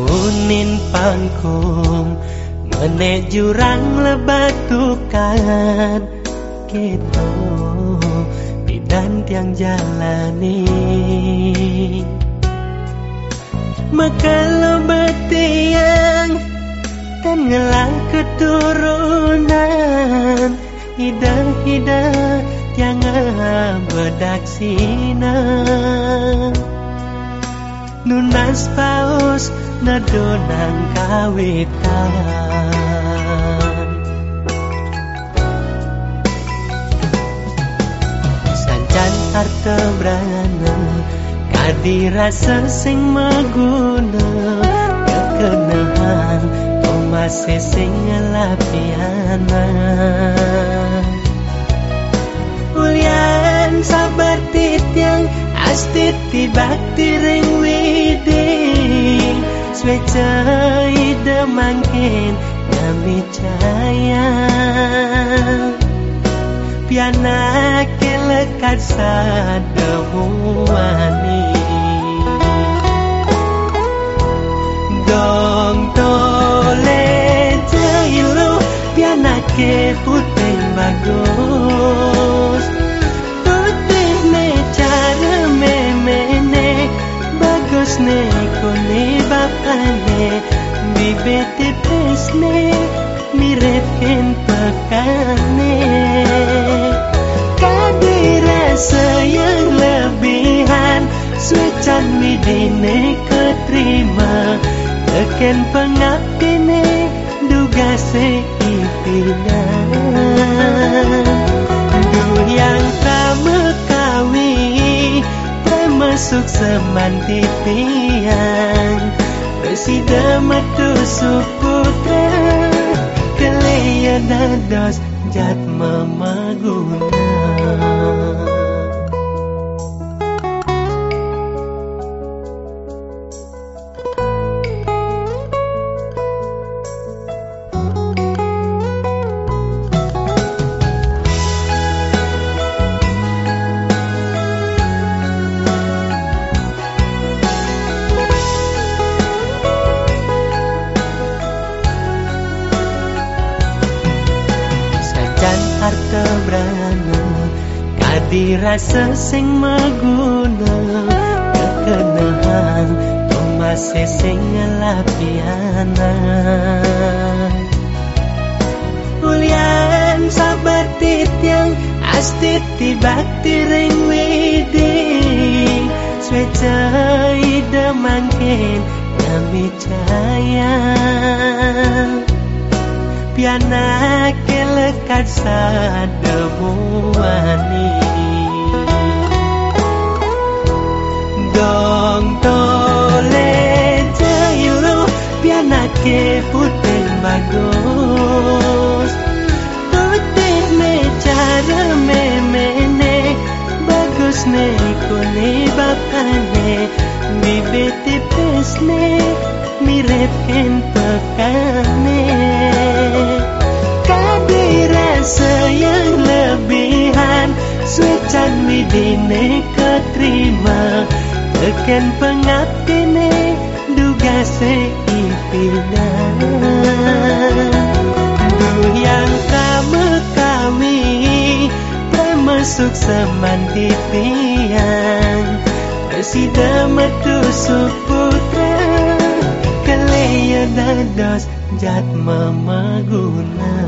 Nunin pangkung menejurang lebatukan. Kita pidan tiang jalani. Makalau betiang dan ngelang keturunan. Hidang-hidang tiang bedak Nunas pau paus nadonang kawitan. Sancan brana kadirasa sing maguna kekenahan Tomase sing ngelapiana Ulian sabar titiang Astiti bakti ring widi Sveca ida mangkin Kami caya Piana kelekat sadamuani Dong tole jailu Piana ke puteng bagus bibete pesne mirip ken pekane kadira sayang lebihan sucan midine keterima. Teken pengabdine duga seipinan yang masuk semanti tiang Presida matu suputra Keleya dados jat memaguna harta brana kadirasa sing maguna kekenahan tomase sing ngelapiana Ulian sabar titiang astiti bakti ring widi. Sveca ida mangkin kami caya Piana kelekat sadamuani Dong tole jailu Piana ke putih bagus. Putih me cara memene Bagus ne kone bapane Bibit tipis ne mirip ken Suecan midine keterima. Teken pengabdine duga seipinan yang kamu kami Termasuk semanti tiang Presida metu suputra Keleya dados jat mamaguna